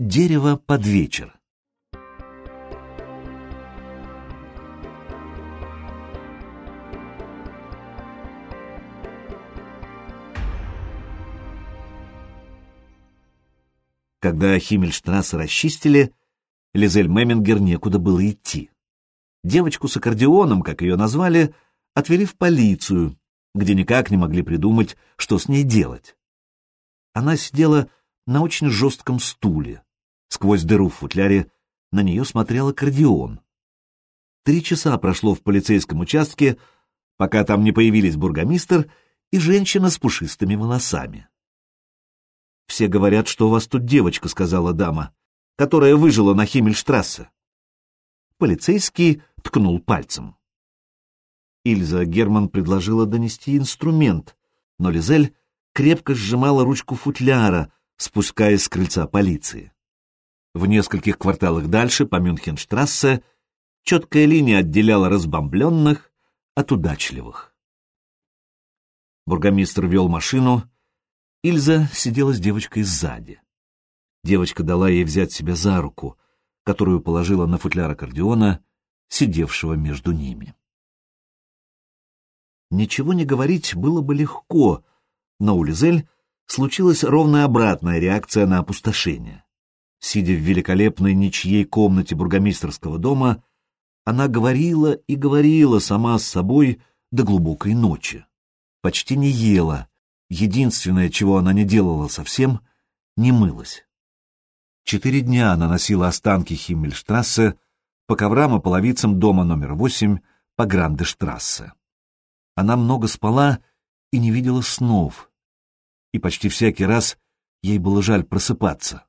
Дерево под вечер. Когда Химмельштрассе расчистили, Лизель Мемингер некуда было идти. Девочку с аккордеоном, как ее назвали, отвели в полицию, где никак не могли придумать, что с ней делать. Она сидела на очень жестком стуле. Сквозь дыру в футляре на нее смотрел аккордеон. Три часа прошло в полицейском участке, пока там не появились бургомистр и женщина с пушистыми волосами. «Все говорят, что у вас тут девочка», — сказала дама, «которая выжила на Химмельштрассе». Полицейский ткнул пальцем. Ильза Герман предложила донести инструмент, но Лизель крепко сжимала ручку футляра, спускаясь с крыльца полиции. В нескольких кварталах дальше, по Мюнхенштрассе, четкая линия отделяла разбомбленных от удачливых. Бургомистр вел машину, Ильза сидела с девочкой сзади. Девочка дала ей взять себя за руку, которую положила на футляр аккордеона, сидевшего между ними. Ничего не говорить было бы легко, но у Лизель случилась ровно обратная реакция на опустошение. Сидя в великолепной ничьей комнате бургомистерского дома, она говорила и говорила сама с собой до глубокой ночи. Почти не ела, Единственное, чего она не делала совсем, не мылась. Четыре дня она носила останки Химмельштрассе по коврам и половицам дома номер восемь по Грандештрассе. Она много спала и не видела снов, и почти всякий раз ей было жаль просыпаться.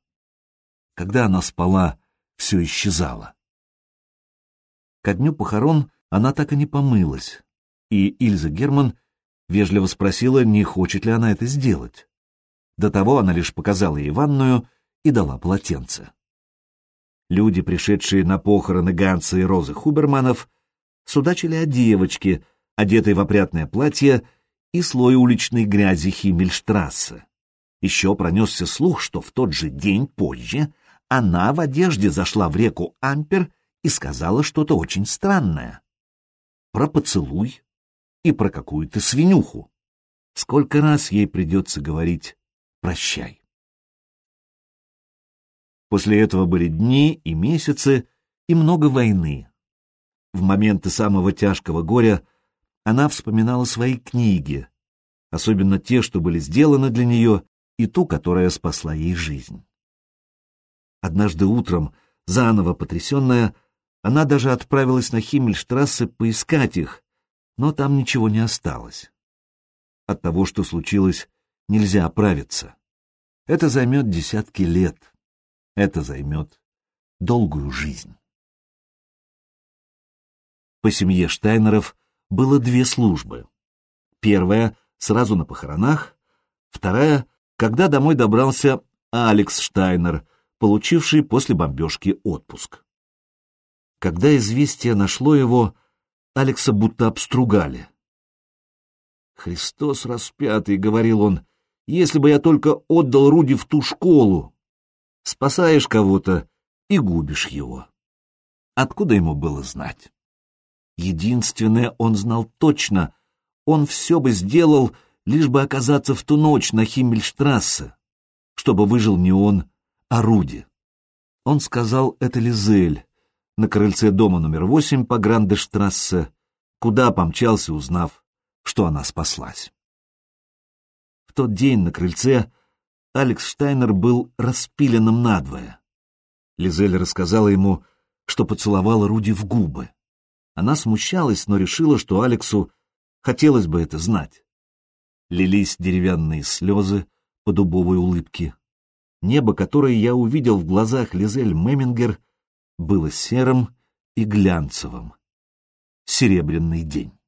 Когда она спала, все исчезало. Ко дню похорон она так и не помылась, и Ильза Герман вежливо спросила, не хочет ли она это сделать. До того она лишь показала ей ванную и дала полотенце. Люди, пришедшие на похороны Ганса и Розы Хуберманов, судачили о девочке, одетой в опрятное платье и слой уличной грязи Химмельштрассе. Еще пронесся слух, что в тот же день позже она в одежде зашла в реку Ампер и сказала что-то очень странное. Про поцелуй, и про какую-то свинюху. Сколько раз ей придется говорить «прощай». После этого были дни и месяцы, и много войны. В моменты самого тяжкого горя она вспоминала свои книги, особенно те, что были сделаны для нее, и ту, которая спасла ей жизнь. Однажды утром, заново потрясенная, она даже отправилась на Химмельштрассе поискать их, но там ничего не осталось. От того, что случилось, нельзя оправиться. Это займет десятки лет. Это займет долгую жизнь. По семье Штайнеров было две службы. Первая — сразу на похоронах, вторая — когда домой добрался Алекс Штайнер, получивший после бомбежки отпуск. Когда известие нашло его, Алекса будто обстругали. «Христос распятый», — говорил он, — «если бы я только отдал Руди в ту школу. Спасаешь кого-то и губишь его». Откуда ему было знать? Единственное, он знал точно, он все бы сделал, лишь бы оказаться в ту ночь на Химмельштрассе, чтобы выжил не он, а Руди. Он сказал это Лизель, на крыльце дома номер восемь по Грандештрассе, куда помчался, узнав, что она спаслась. В тот день на крыльце Алекс Штайнер был распиленным надвое. Лизель рассказала ему, что поцеловала Руди в губы. Она смущалась, но решила, что Алексу хотелось бы это знать. Лились деревянные слезы по дубовой улыбке. Небо, которое я увидел в глазах Лизель Мемингер, было серым и глянцевым. Серебряный день.